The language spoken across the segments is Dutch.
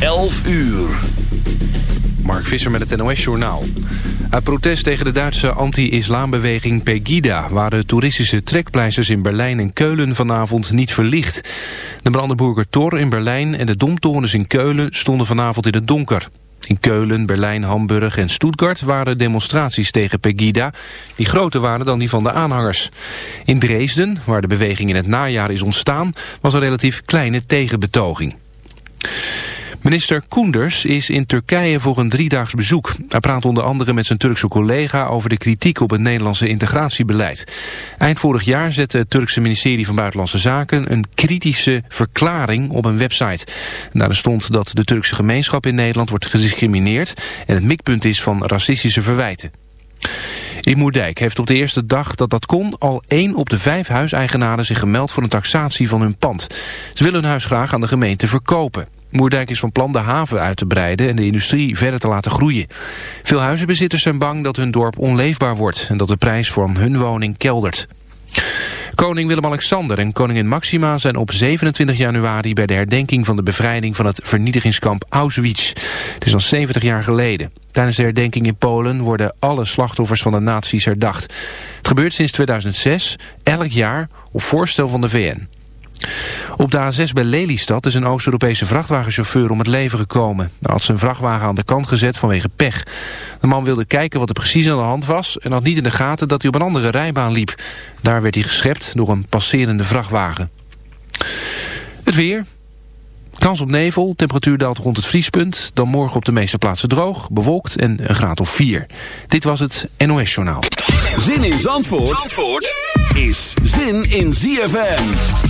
11 uur. Mark Visser met het NOS-journaal. Uit protest tegen de Duitse anti-islambeweging Pegida... waren toeristische trekpleisters in Berlijn en Keulen vanavond niet verlicht. De Brandenburger Tor in Berlijn en de Domtorens in Keulen stonden vanavond in het donker. In Keulen, Berlijn, Hamburg en Stuttgart waren demonstraties tegen Pegida... die groter waren dan die van de aanhangers. In Dresden, waar de beweging in het najaar is ontstaan... was een relatief kleine tegenbetoging. Minister Koenders is in Turkije voor een driedaags bezoek. Hij praat onder andere met zijn Turkse collega over de kritiek op het Nederlandse integratiebeleid. Eind vorig jaar zette het Turkse ministerie van Buitenlandse Zaken een kritische verklaring op een website. Daarin stond dat de Turkse gemeenschap in Nederland wordt gediscrimineerd en het mikpunt is van racistische verwijten. In Moerdijk heeft op de eerste dag dat dat kon al één op de vijf huiseigenaren zich gemeld voor een taxatie van hun pand. Ze willen hun huis graag aan de gemeente verkopen. Moerdijk is van plan de haven uit te breiden en de industrie verder te laten groeien. Veel huizenbezitters zijn bang dat hun dorp onleefbaar wordt en dat de prijs van hun woning keldert. Koning Willem-Alexander en koningin Maxima zijn op 27 januari bij de herdenking van de bevrijding van het vernietigingskamp Auschwitz. Het is al 70 jaar geleden. Tijdens de herdenking in Polen worden alle slachtoffers van de nazi's herdacht. Het gebeurt sinds 2006, elk jaar, op voorstel van de VN. Op de A6 bij Lelystad is een Oost-Europese vrachtwagenchauffeur om het leven gekomen. Hij had zijn vrachtwagen aan de kant gezet vanwege pech. De man wilde kijken wat er precies aan de hand was... en had niet in de gaten dat hij op een andere rijbaan liep. Daar werd hij geschept door een passerende vrachtwagen. Het weer. Kans op nevel, temperatuur daalt rond het vriespunt. Dan morgen op de meeste plaatsen droog, bewolkt en een graad of 4. Dit was het NOS Journaal. Zin in Zandvoort, Zandvoort is zin in ZFM.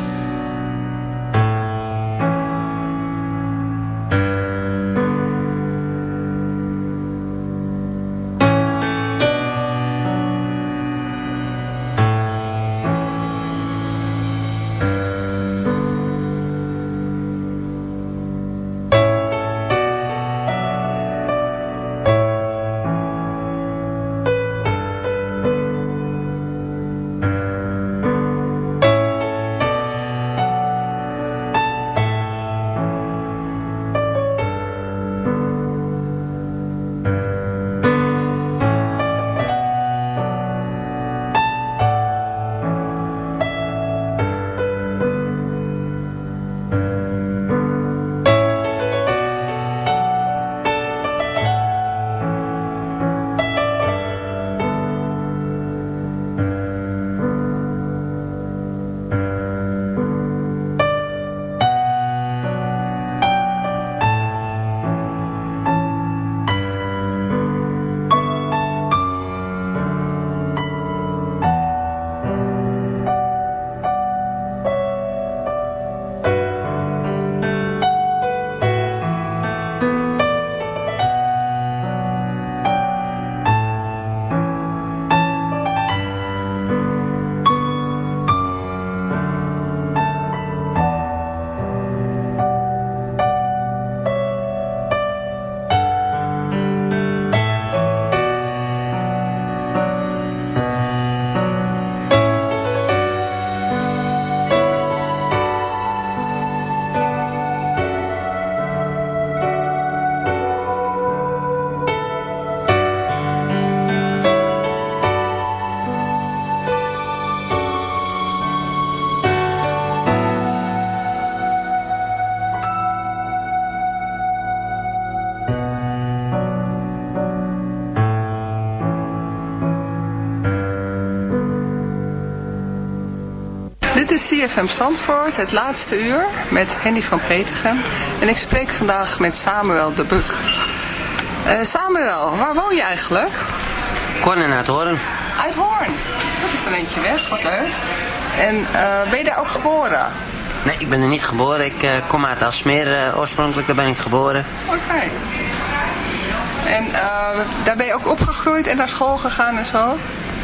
CFM Zandvoort, het laatste uur, met Henny van Petergem. En ik spreek vandaag met Samuel de Buk. Uh, Samuel, waar woon je eigenlijk? Kornen uit Hoorn. Uit Hoorn? Dat is een eentje weg, wat leuk. En uh, ben je daar ook geboren? Nee, ik ben er niet geboren. Ik uh, kom uit Asmeer oorspronkelijk, daar ben ik geboren. Oké. Okay. En daar ben je ook opgegroeid en naar school gegaan en zo?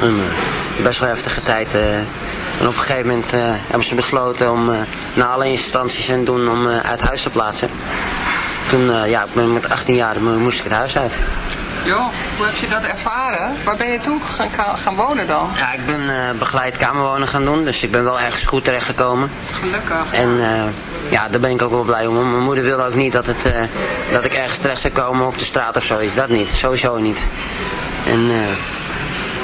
En, uh, best wel heftige tijd. Uh, en op een gegeven moment hebben ze besloten om naar alle instanties en doen om uit huis te plaatsen. Toen, ja, met 18 jaar moest ik het huis uit. Joh, hoe heb je dat ervaren? Waar ben je toen gaan, gaan wonen dan? Ja, ik ben uh, begeleid kamerwonen gaan doen, dus ik ben wel ergens goed terechtgekomen. Gelukkig. En uh, ja, daar ben ik ook wel blij om. Mijn moeder wilde ook niet dat, het, uh, dat ik ergens terecht zou komen op de straat of zoiets. Dat niet, sowieso niet. En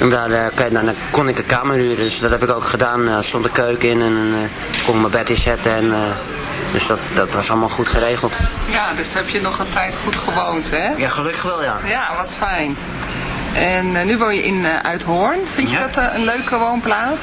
En daar, uh, dan kon ik een kamer huren, dus dat heb ik ook gedaan. Er stond de keuken in en uh, kon mijn bed inzetten. En, uh, dus dat, dat was allemaal goed geregeld. Ja, dus heb je nog een tijd goed gewoond, hè? Ja, gelukkig wel, ja. Ja, wat fijn. En nu woon je in Uithoorn. Vind je ja. dat een leuke woonplaats?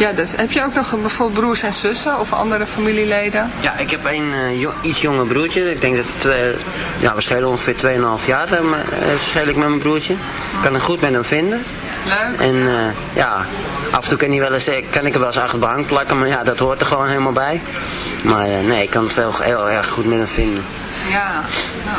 Ja, dus heb je ook nog bijvoorbeeld broers en zussen of andere familieleden? Ja, ik heb een uh, jo iets jonger broertje. Ik denk dat het twee, ja, we schelen ongeveer 2,5 jaar uh, scheel ik met mijn broertje. Ik kan er goed met hem vinden. Leuk. En uh, ja, af en toe kan, hij wel eens, kan ik er wel eens achter de bank plakken, maar ja, dat hoort er gewoon helemaal bij. Maar nee, ik kan het veel, heel erg goed met hem vinden. Ja, nou.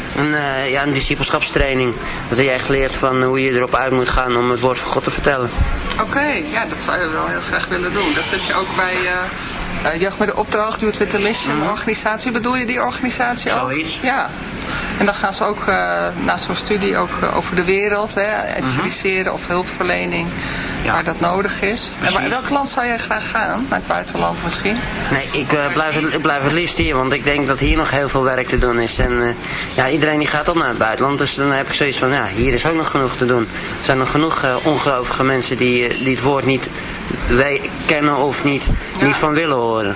Een, uh, ja, een discipelschapstraining. Dat je echt leert van hoe je erop uit moet gaan om het woord van God te vertellen. Oké, okay, ja, dat zou je wel heel graag willen doen. Dat heb je ook bij, uh, uh, Jeugd met de Opdracht, Youth with the Mission mm -hmm. organisatie. Bedoel je die organisatie ook? Zoiets. Ja. En dan gaan ze ook uh, na zo'n studie ook uh, over de wereld, hè, evangeliseren -hmm. of hulpverlening, ja. waar dat nodig is. En waar, welk land zou jij graag gaan? Naar het buitenland misschien? Nee, ik, uh, blijf, het, ik blijf het liefst hier, want ik denk dat hier nog heel veel werk te doen is. En ja, iedereen die gaat al naar het buitenland, dus dan heb ik zoiets van, ja, hier is ook nog genoeg te doen. Er zijn nog genoeg ongelovige mensen die, die het woord niet wij kennen of niet, ja. niet van willen horen.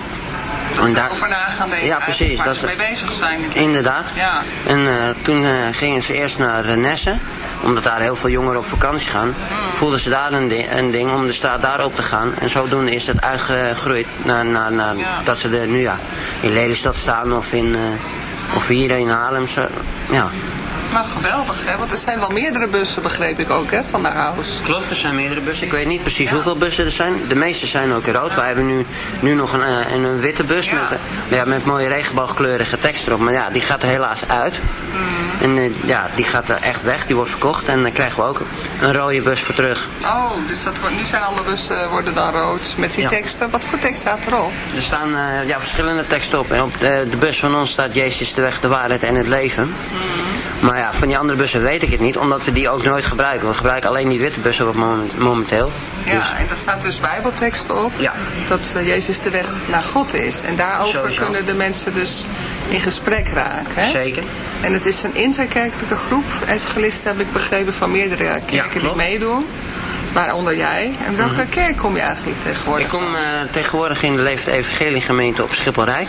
Dat en daar, over na gaan denken. Ja, precies. Waar dat ze mee bezig zijn. Inderdaad. Ja. En toen gingen ze eerst naar Nessen omdat daar heel veel jongeren op vakantie gaan, mm. voelden ze daar een ding, een ding, om de straat daarop te gaan. En zodoende is het uitgegroeid naar, naar, naar ja. dat ze er nu ja, in Lelystad staan of in, uh, of hier in Haarlem. Ja. Maar geweldig, hè? Want er zijn wel meerdere bussen, begreep ik ook, hè, van de house. Klopt, er zijn meerdere bussen. Ik weet niet precies ja. hoeveel bussen er zijn. De meeste zijn ook rood. Wij hebben nu, nu nog een, een, een witte bus ja. Met, ja, met mooie regenboogkleurige tekst erop. Maar ja, die gaat er helaas uit. Mm. En uh, ja, die gaat er echt weg. Die wordt verkocht. En dan krijgen we ook een rode bus voor terug. Oh, dus dat wordt, nu zijn alle bussen worden dan rood. Met die ja. teksten. Wat voor tekst staat erop? Er staan uh, ja, verschillende teksten op. En op de, de, bus van ons staat Jezus de weg, de waarheid en het leven. Mm. Maar ja, van die andere bussen weet ik het niet, omdat we die ook nooit gebruiken. We gebruiken alleen die witte bussen op moment, momenteel. Ja, dus. en daar staat dus bijbelteksten op, ja. dat uh, Jezus de weg naar God is. En daarover Sowieso. kunnen de mensen dus in gesprek raken. Hè? Zeker. En het is een interkerkelijke groep, evangelisten heb ik begrepen van meerdere kerken ja, die meedoen. Waaronder jij. En welke mm -hmm. kerk kom je eigenlijk tegenwoordig Ik kom uh, tegenwoordig in de Leefd Evangelie gemeente op Schipholrijk.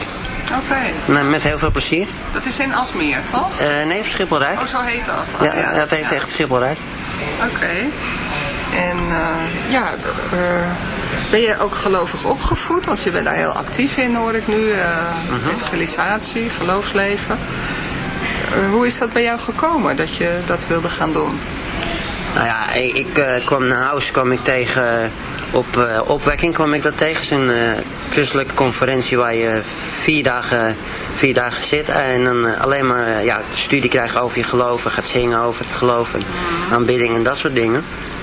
Oké. Okay. Met heel veel plezier. Dat is in Asmeer, toch? Uh, nee, Schipholrijk. Oh, zo heet dat? Oh, ja, ja, dat heet ja. echt Schipholrijk. Oké. Okay. En uh, ja, uh, ben je ook gelovig opgevoed? Want je bent daar heel actief in, hoor ik nu. Uh, uh -huh. Evangelisatie, geloofsleven. hoe is dat bij jou gekomen, dat je dat wilde gaan doen? Nou ja, ik, ik kwam naar huis, kwam ik tegen op uh, opwekking kwam ik dat tegen. een uh, christelijke conferentie waar je vier dagen, vier dagen zit. En dan uh, alleen maar ja, studie krijgt over je geloven. Gaat zingen over het geloven. Mm. Aanbidding en dat soort dingen.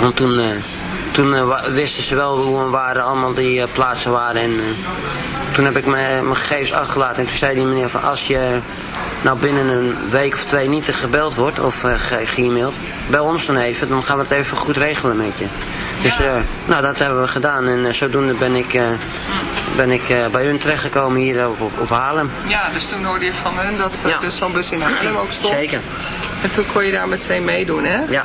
Want toen, toen wisten ze wel hoe en waar allemaal die plaatsen waren. En toen heb ik mijn gegevens achtergelaten. En toen zei die meneer van als je nou binnen een week of twee niet gebeld wordt of uh, ge bel ons dan even, dan gaan we het even goed regelen met je. Dus nou, dat hebben we gedaan en zodoende ben ik, ben ik bij hun terechtgekomen hier op, op, Haarlem. Ja, dus toen hoorde je van hun dat ja. dus zo'n bus in Haarlem ook stond. Zeker. En toen kon je daar meteen meedoen, hè? Ja.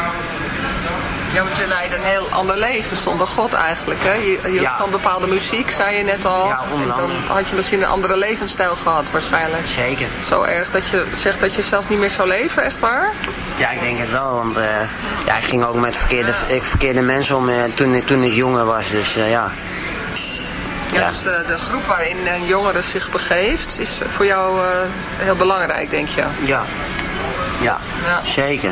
Ja, want je leidt een heel ander leven zonder God eigenlijk. Hè? Je, je ja. van bepaalde muziek, zei je net al. Ja, en dan had je misschien een andere levensstijl gehad waarschijnlijk. Zeker. Zo erg dat je zegt dat je zelfs niet meer zou leven, echt waar? Ja, ik denk het wel. Want uh, ja, ik ging ook met verkeerde, ik, verkeerde mensen om uh, toen, toen ik jonger was. Dus uh, ja. Ja, dus de, de, groep waarin een jongere zich begeeft is voor jou heel belangrijk, denk je? Ja. Ja, ja. zeker.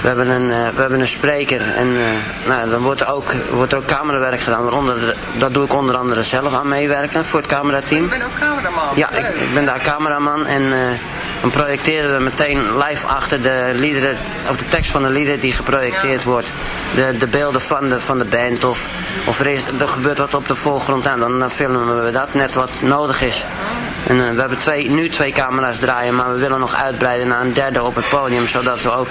we hebben een, uh, we hebben een spreker en uh, nou, dan wordt er, ook, wordt er ook camerawerk gedaan. Waaronder, dat doe ik onder andere zelf aan meewerken voor het camerateam. Ik ben ook cameraman? Ja, ik, ik, ben daar cameraman en uh, dan projecteren we meteen live achter de liederen, of de tekst van de lieder die geprojecteerd ja. wordt. De, de beelden van de, van de band of, of er, is, er gebeurt wat op de voorgrond aan. Dan, dan filmen we dat net wat nodig is. En uh, we hebben nu twee camera's draaien, maar we willen nog uitbreiden naar een derde op het podium. Zodat we ook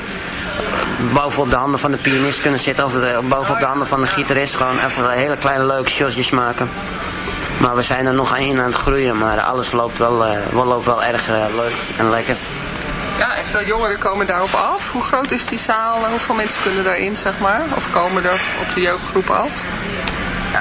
bovenop de handen van de pianist kunnen zitten. Of de, bovenop de handen van de gitarist. Gewoon even hele kleine leuke shotjes maken. Maar we zijn er nog in aan het groeien. Maar alles loopt wel, loopt wel erg leuk en lekker. Ja, en veel jongeren komen daarop af. Hoe groot is die zaal? Hoeveel mensen kunnen daarin, zeg maar? Of komen er op de jeugdgroep af?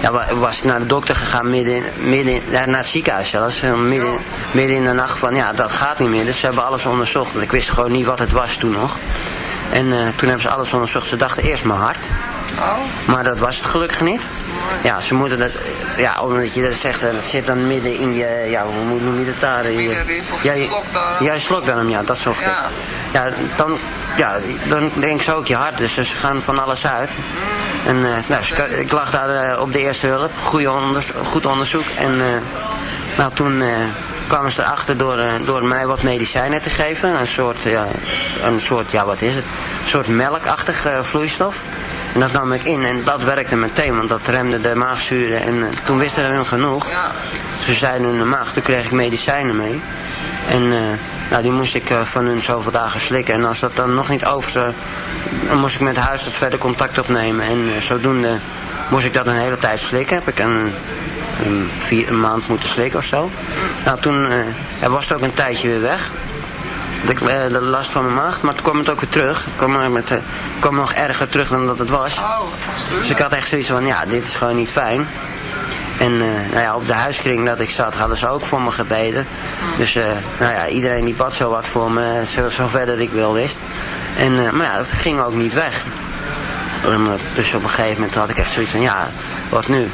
ja, was ik naar de dokter gegaan midden, midden naar het ziekenhuis zelfs. Midden, midden in de nacht van ja, dat gaat niet meer. Dus ze hebben alles onderzocht. Want ik wist gewoon niet wat het was toen nog. En uh, toen hebben ze alles onderzocht. Ze dachten eerst mijn hart. Oh. Maar dat was het gelukkig niet. Ja, ze moeten dat, ja, omdat je dat zegt, dat zit dan midden in je, ja, hoe noem je dat daar? Je, ja, je, slokdarm. Ja, je slokdarm, ja, dat soort ja. ja, dan, ja, dan denk ze ook je hart, dus ze gaan van alles uit. En uh, nou, ik lag daar uh, op de eerste hulp, Goeie onderzoek, goed onderzoek. En uh, nou, toen kwamen ze erachter door, door mij wat medicijnen te geven. Een soort, ja, een soort, ja wat is het, een soort melkachtig vloeistof. En dat nam ik in en dat werkte meteen, want dat remde de maagzuren. En toen wisten ze hun genoeg. Ze zeiden hun maag, toen kreeg ik medicijnen mee. En uh, nou, die moest ik uh, van hun zoveel dagen slikken. En als dat dan nog niet over zou, dan moest ik met de huisarts verder contact opnemen. En zodoende moest ik dat een hele tijd slikken. Heb ik een, een, vier, een maand moeten slikken of zo. Nou, toen was het ook een tijdje weer weg de, eh, de last van mijn maag. Maar toen kwam het ook weer terug. Het kwam, met, kwam nog erger terug dan dat het was. Oh, dus ik had echt zoiets van, ja, dit is gewoon niet fijn. En uh, nou ja, op de huiskring dat ik zat, hadden ze ook voor me gebeden. Dus uh, nou ja, iedereen die bad zo wat voor me, zo, zo verder ik wel wist. En, uh, maar ja, dat ging ook niet weg. Dus op een gegeven moment had ik echt zoiets van, ja, wat nu?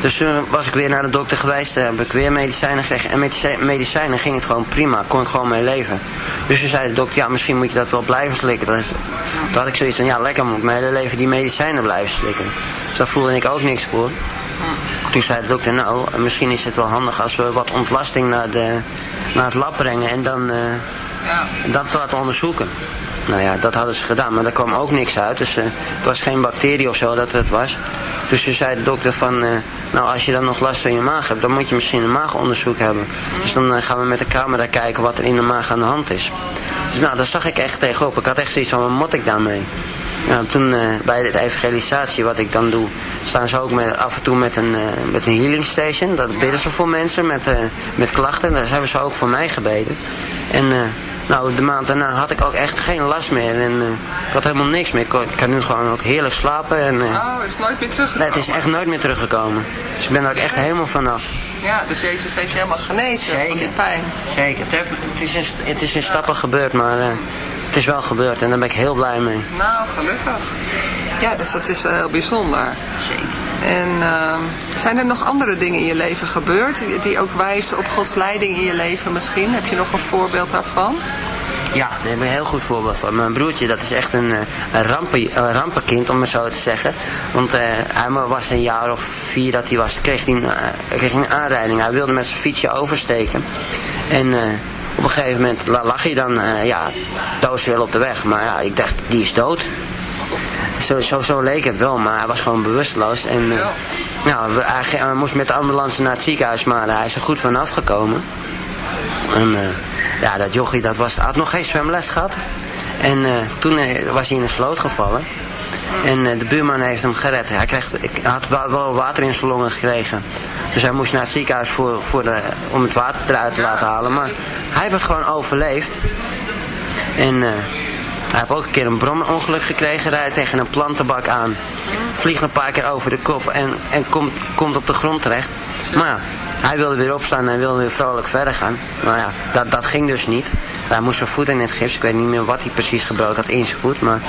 Dus toen was ik weer naar de dokter geweest, heb ik weer medicijnen gekregen. En met medicijnen ging het gewoon prima, kon ik gewoon mee leven. Dus toen zei de dokter, ja, misschien moet je dat wel blijven slikken. Dus, toen had ik zoiets van, ja, lekker moet ik mijn hele leven die medicijnen blijven slikken. Dus daar voelde ik ook niks voor. Toen zei de dokter, nou, misschien is het wel handig als we wat ontlasting naar, de, naar het lab brengen en dan uh, ja. dat laten onderzoeken. Nou ja, dat hadden ze gedaan, maar daar kwam ook niks uit. Dus uh, het was geen bacterie of zo dat het was. Dus toen zei de dokter van, uh, nou als je dan nog last van je maag hebt, dan moet je misschien een maagonderzoek hebben. Dus dan gaan we met de camera kijken wat er in de maag aan de hand is. Dus nou, daar zag ik echt tegenop. Ik had echt zoiets van, wat moet ik daarmee? Nou, toen bij de evangelisatie, wat ik dan doe, staan ze ook met, af en toe met een, met een healing station. Dat bidden ze voor mensen met, met klachten. Daar hebben ze ook voor mij gebeden. En nou, de maand daarna had ik ook echt geen last meer. En ik had helemaal niks meer. Ik kan nu gewoon ook heerlijk slapen. En, oh, het is nooit meer teruggekomen? Nee, het is echt nooit meer teruggekomen. Dus ik ben er ook echt helemaal vanaf. Ja, dus Jezus heeft je helemaal genezen Zeker. van die pijn. Zeker. Het, is in, het is in stappen gebeurd, maar uh, het is wel gebeurd. En daar ben ik heel blij mee. Nou, gelukkig. Ja, dus dat is wel heel bijzonder. Zeker. En uh, zijn er nog andere dingen in je leven gebeurd die ook wijzen op Gods leiding in je leven misschien? Heb je nog een voorbeeld daarvan? Ja, daar heb ik een heel goed voorbeeld van. Mijn broertje, dat is echt een, eh, een, rampen, een rampenkind, om het zo te zeggen. Want uh, hij was een jaar of vier dat hij was, kreeg hij een, uh, kreeg een aanrijding. Hij wilde met zijn fietsje oversteken. En op een gegeven moment lag hij dan, ja, wel op de weg. Maar ja, ik dacht, die is dood. Zo, zo, zo, leek het wel, maar hij was gewoon bewusteloos. En uh, nou, hij, hij, moest met de ambulance naar het ziekenhuis, maar hij is er goed vanaf gekomen. En uh, ja, dat jochie dat was, had nog geen zwemles gehad. En toen was hij in een sloot gevallen. En de buurman heeft hem gered. Hij kreeg, ik had wel water in zijn longen gekregen. Dus hij moest naar het ziekenhuis voor, voor de, om het water eruit te laten halen. Maar hij heeft gewoon overleefd. En hij heeft ook een keer een bromongeluk gekregen, rijdt tegen een plantenbak aan. Vliegt een paar keer over de kop en, en komt, komt op de grond terecht. Maar ja, hij wilde weer opstaan en wilde weer vrolijk verder gaan. Maar ja, dat, dat ging dus niet. Hij moest zijn voet in het gips. Ik weet niet meer wat hij precies gebroken had in zijn voet. Maar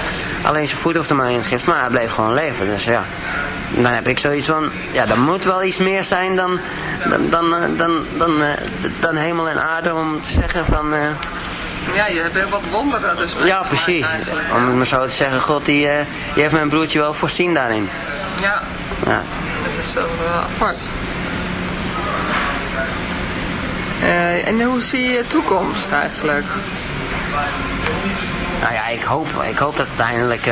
alleen zijn voet hoefde maar in het gips. Maar hij bleef gewoon leven. Dus ja, dan heb ik zoiets van... Ja, er moet wel iets meer zijn dan, dan, dan, dan, dan, dan, dan hemel en aarde om te zeggen van... Ja, je hebt heel wat wonderen dus. Ja, precies. Om het maar zo te zeggen, God die, uh, die heeft mijn broertje wel voorzien daarin. Ja, ja. dat is wel uh, apart. Uh, en hoe zie je toekomst eigenlijk? Nou ja, ik hoop, ik hoop dat uiteindelijk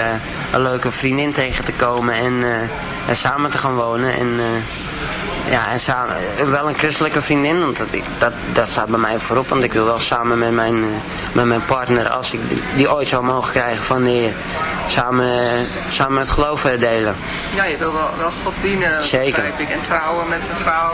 een leuke vriendin tegen te komen en, en samen te gaan wonen. En ja, en samen, wel een christelijke vriendin, want dat, dat, dat staat bij mij voorop. Want ik wil wel samen met mijn, eh, met mijn partner, als ik die ooit zou mogen krijgen van de Heer, samen, samen het geloof delen. Ja, je wil wel, wel God dienen, Zeker. Ik. En trouwen met een vrouw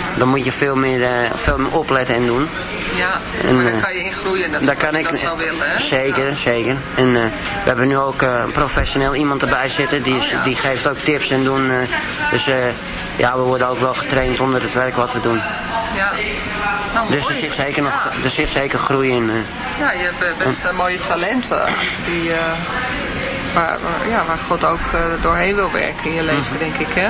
Dan moet je veel meer, uh, veel meer opletten en doen. Ja, en, maar daar eh, kan je in groeien. Dat daar kan ik, dat zou willen, hè? Zeker, zeker. En we hebben nu ook een professioneel iemand erbij zitten. Die, oh, die geeft ook tips en doen. dus ja, we worden ook wel getraind onder het werk wat we doen. Ja. Nou, dus er zit, zeker nog, er zit zeker groei in. Eh. Ja, je hebt eh, best mooie talenten die, uh, waar, ja, waar God ook doorheen wil werken in je leven, mhm. denk ik. Hè?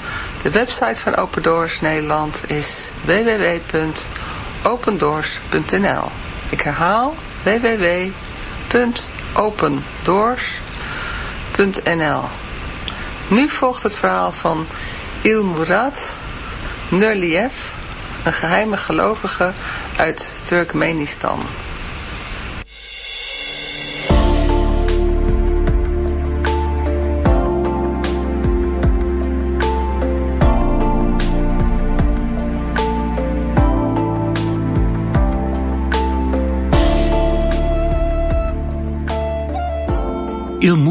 De website van Open Doors Nederland is www.opendoors.nl Ik herhaal www.opendoors.nl Nu volgt het verhaal van Il Murad Nurliev, een geheime gelovige uit Turkmenistan.